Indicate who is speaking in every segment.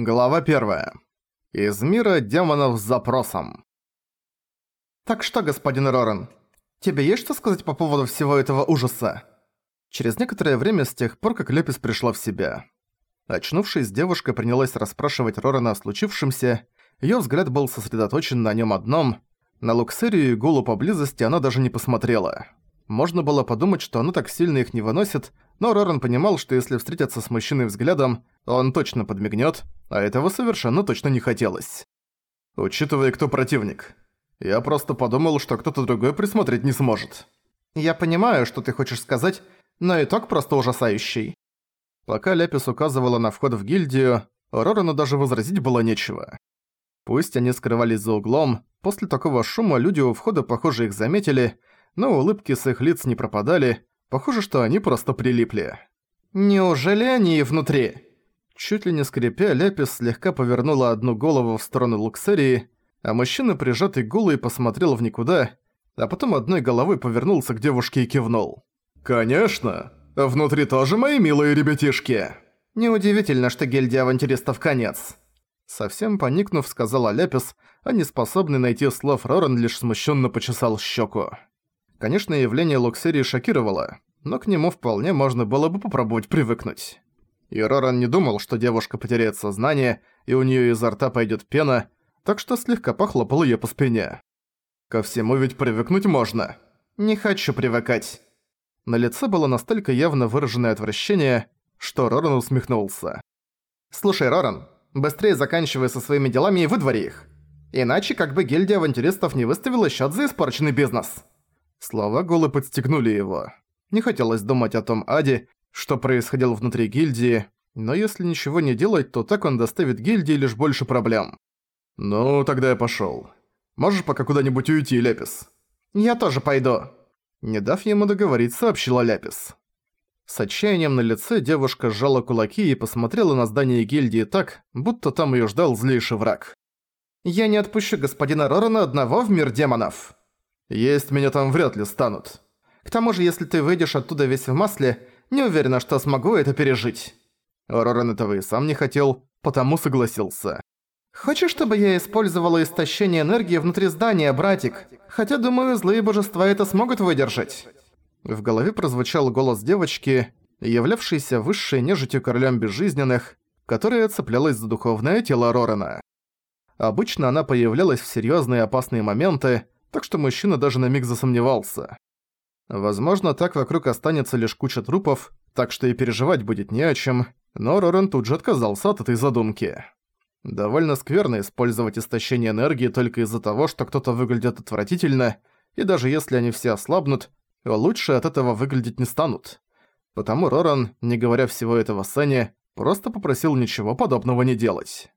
Speaker 1: Глава 1. Из мира демонов с запросом. «Так что, господин Роран, тебе есть что сказать по поводу всего этого ужаса?» Через некоторое время с тех пор, как Лепис пришла в себя. Очнувшись, девушка принялась расспрашивать Рорана о случившемся, её взгляд был сосредоточен на нём одном, на Луксерию и Гулу поблизости она даже не посмотрела. Можно было подумать, что она так сильно их не выносит, но Роран понимал, что если встретиться с мужчиной взглядом, он точно подмигнет, а этого совершенно точно не хотелось. Учитывая, кто противник. Я просто подумал, что кто-то другой присмотреть не сможет. Я понимаю, что ты хочешь сказать, но итог просто ужасающий. Пока Ляпис указывала на вход в гильдию, Рорану даже возразить было нечего. Пусть они скрывались за углом, после такого шума люди у входа, похоже, их заметили, но улыбки с их лиц не пропадали, похоже, что они просто прилипли. «Неужели они и внутри?» Чуть ли не скрипя, Ляпис слегка повернула одну голову в сторону Луксерии, а мужчина, прижатый гулой, посмотрел в никуда, а потом одной головой повернулся к девушке и кивнул. «Конечно! Внутри тоже мои милые ребятишки!» «Неудивительно, что гильдия авантюристов конец!» Совсем поникнув, сказала Ляпис, а не способный найти слов Роран лишь смущенно почесал щеку. Конечно, явление Луксерии шокировало, но к нему вполне можно было бы попробовать привыкнуть. И Роран не думал, что девушка потеряет сознание, и у неё изо рта пойдёт пена, так что слегка похлопал её по спине. Ко всему ведь привыкнуть можно. Не хочу привыкать. На лице было настолько явно выраженное отвращение, что Роран усмехнулся. «Слушай, Роран, быстрее заканчивай со своими делами и выдвори их. Иначе как бы гильдия авантюристов не выставила счёт за испорченный бизнес». Слова Голы подстегнули его. Не хотелось думать о том аде, что происходило внутри гильдии, но если ничего не делать, то так он доставит гильдии лишь больше проблем. «Ну, тогда я пошёл. Можешь пока куда-нибудь уйти, Лепис?» «Я тоже пойду», — не дав ему договорить, сообщила Ляпис. С отчаянием на лице девушка сжала кулаки и посмотрела на здание гильдии так, будто там её ждал злейший враг. «Я не отпущу господина Рорана одного в мир демонов!» Есть меня там вряд ли станут. К тому же, если ты выйдешь оттуда весь в масле, не уверена, что смогу это пережить». Роран этого и сам не хотел, потому согласился. «Хочешь, чтобы я использовала истощение энергии внутри здания, братик? Хотя, думаю, злые божества это смогут выдержать». В голове прозвучал голос девочки, являвшейся высшей нежитью королем безжизненных, которая цеплялась за духовное тело Рорана. Обычно она появлялась в серьёзные опасные моменты, так что мужчина даже на миг засомневался. Возможно, так вокруг останется лишь куча трупов, так что и переживать будет не о чем, но Рорен тут же отказался от этой задумки. Довольно скверно использовать истощение энергии только из-за того, что кто-то выглядит отвратительно, и даже если они все ослабнут, лучше от этого выглядеть не станут. Потому Роран, не говоря всего этого Сэне, просто попросил ничего подобного не делать.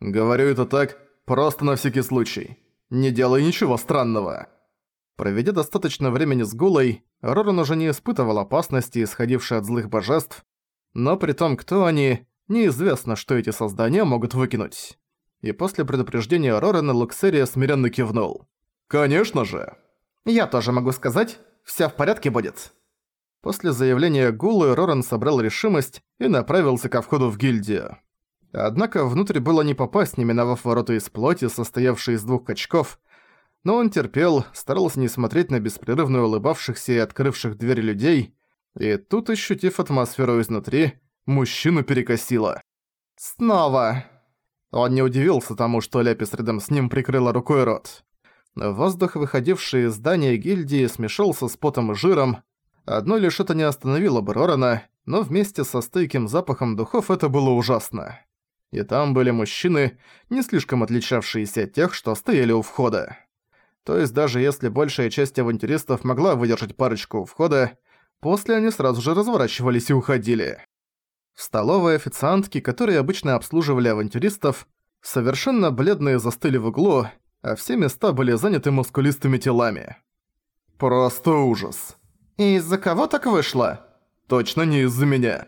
Speaker 1: Говорю это так, просто на всякий случай. Не делай ничего странного». Проведя достаточно времени с Гулой, Роран уже не испытывал опасности, исходившей от злых божеств, но при том, кто они, неизвестно, что эти создания могут выкинуть. И после предупреждения Рорана Луксерия смиренно кивнул. «Конечно же!» «Я тоже могу сказать, вся в порядке будет». После заявления Гулы Роран собрал решимость и направился ко входу в гильдию. Однако внутрь было не попасть, не миновав ворота из плоти, состоявшие из двух качков, но он терпел, старался не смотреть на беспрерывно улыбавшихся и открывших двери людей, и тут, ощутив атмосферу изнутри, мужчину перекосило. «Снова!» Он не удивился тому, что Ляпис рядом с ним прикрыла рукой рот. Воздух, выходивший из здания гильдии, смешался с потом и жиром. Одно лишь это не остановило бы Рорана, но вместе со стойким запахом духов это было ужасно и там были мужчины, не слишком отличавшиеся от тех, что стояли у входа. То есть даже если большая часть авантюристов могла выдержать парочку у входа, после они сразу же разворачивались и уходили. В столовой официантки, которые обычно обслуживали авантюристов, совершенно бледные застыли в углу, а все места были заняты мускулистыми телами. Просто ужас. И из-за кого так вышло? Точно не из-за меня.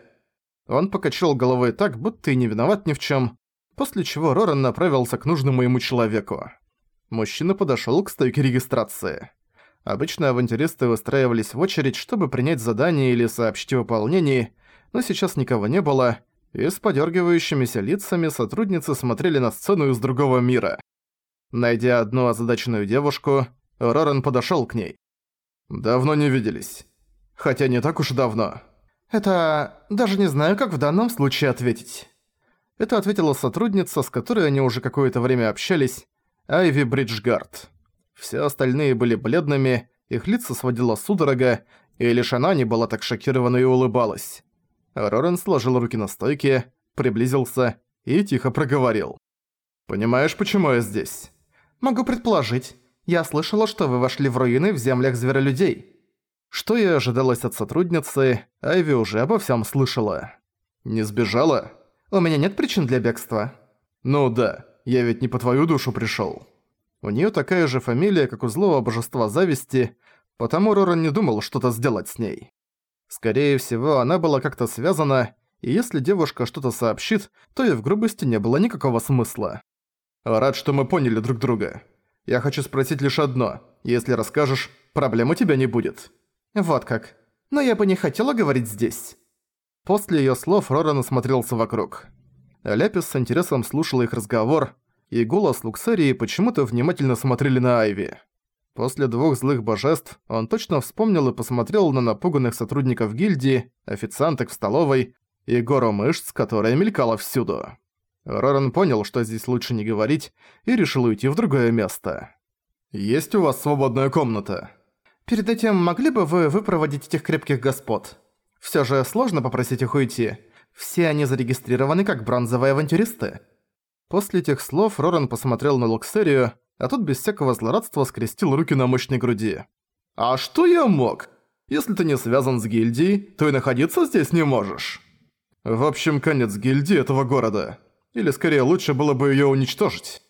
Speaker 1: Он покачал головой так, будто и не виноват ни в чем, после чего Роран направился к нужному ему человеку. Мужчина подошел к стойке регистрации. Обычно авантюристы выстраивались в очередь, чтобы принять задание или сообщить о выполнении, но сейчас никого не было, и с подергивающимися лицами сотрудницы смотрели на сцену из другого мира. Найдя одну озадаченную девушку, Роран подошёл к ней. «Давно не виделись. Хотя не так уж давно». «Это... даже не знаю, как в данном случае ответить». Это ответила сотрудница, с которой они уже какое-то время общались, Айви Бриджгард. Все остальные были бледными, их лица сводила судорога, и лишь она не была так шокирована и улыбалась. Рорен сложил руки на стойке, приблизился и тихо проговорил. «Понимаешь, почему я здесь?» «Могу предположить. Я слышала, что вы вошли в руины в землях зверолюдей». Что и ожидалось от сотрудницы, Айви уже обо всем слышала. «Не сбежала?» «У меня нет причин для бегства». «Ну да, я ведь не по твою душу пришёл». У неё такая же фамилия, как у злого божества зависти, потому Роран не думал что-то сделать с ней. Скорее всего, она была как-то связана, и если девушка что-то сообщит, то и в грубости не было никакого смысла. «Рад, что мы поняли друг друга. Я хочу спросить лишь одно. Если расскажешь, проблем у тебя не будет». «Вот как. Но я бы не хотела говорить здесь». После её слов Роран осмотрелся вокруг. Ляпис с интересом слушал их разговор, и голос Луксерии почему-то внимательно смотрели на Айви. После двух злых божеств он точно вспомнил и посмотрел на напуганных сотрудников гильдии, официанток в столовой и гору мышц, которая мелькала всюду. Роран понял, что здесь лучше не говорить, и решил уйти в другое место. «Есть у вас свободная комната?» «Перед этим могли бы вы выпроводить этих крепких господ? Всё же сложно попросить их уйти. Все они зарегистрированы как бронзовые авантюристы». После этих слов Роран посмотрел на Луксерию, а тут без всякого злорадства скрестил руки на мощной груди. «А что я мог? Если ты не связан с гильдией, то и находиться здесь не можешь». В общем, конец гильдии этого города. Или скорее лучше было бы её уничтожить.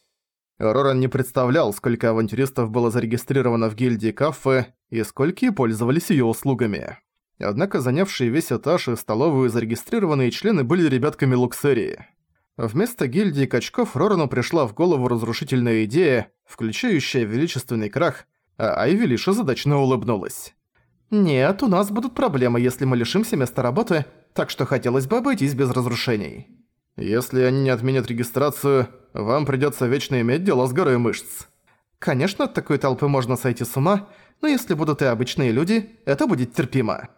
Speaker 1: Роран не представлял, сколько авантюристов было зарегистрировано в гильдии Кафе и сколько пользовались её услугами. Однако занявшие весь этаж и столовую зарегистрированные члены были ребятками Луксерии. Вместо гильдии качков Рорану пришла в голову разрушительная идея, включающая величественный крах, а Айви лишь озадачно улыбнулась. «Нет, у нас будут проблемы, если мы лишимся места работы, так что хотелось бы обойтись без разрушений». «Если они не отменят регистрацию, вам придётся вечно иметь дело с горой мышц». «Конечно, от такой толпы можно сойти с ума, но если будут и обычные люди, это будет терпимо».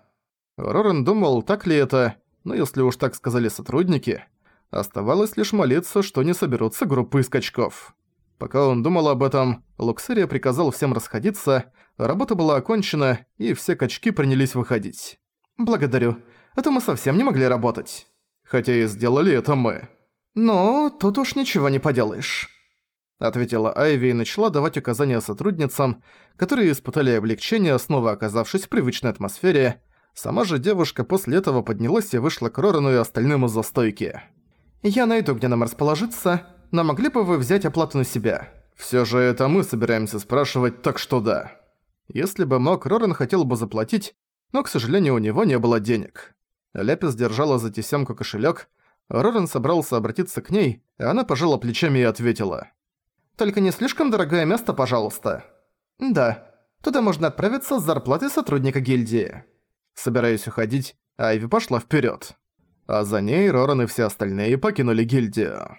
Speaker 1: Рорен думал, так ли это, но если уж так сказали сотрудники, Оставалось лишь молиться, что не соберутся группы скачков. Пока он думал об этом, Луксерия приказал всем расходиться, работа была окончена, и все качки принялись выходить. «Благодарю. А то мы совсем не могли работать». «Хотя и сделали это мы». «Ну, тут уж ничего не поделаешь», — ответила Айви и начала давать указания сотрудницам, которые испытали облегчение, снова оказавшись в привычной атмосфере. Сама же девушка после этого поднялась и вышла к Рорану и остальным из-за стойки. Я найду, где нам расположиться, но могли бы вы взять оплату на себя? Всё же это мы собираемся спрашивать, так что да. Если бы мог, Рорен хотел бы заплатить, но, к сожалению, у него не было денег. Ляпис держала за тесёмку кошелёк, Рорен собрался обратиться к ней, и она пожала плечами и ответила. «Только не слишком дорогое место, пожалуйста». «Да, туда можно отправиться с зарплатой сотрудника гильдии». Собираясь уходить, Айви пошла вперёд а за ней Роран и все остальные покинули гильдию.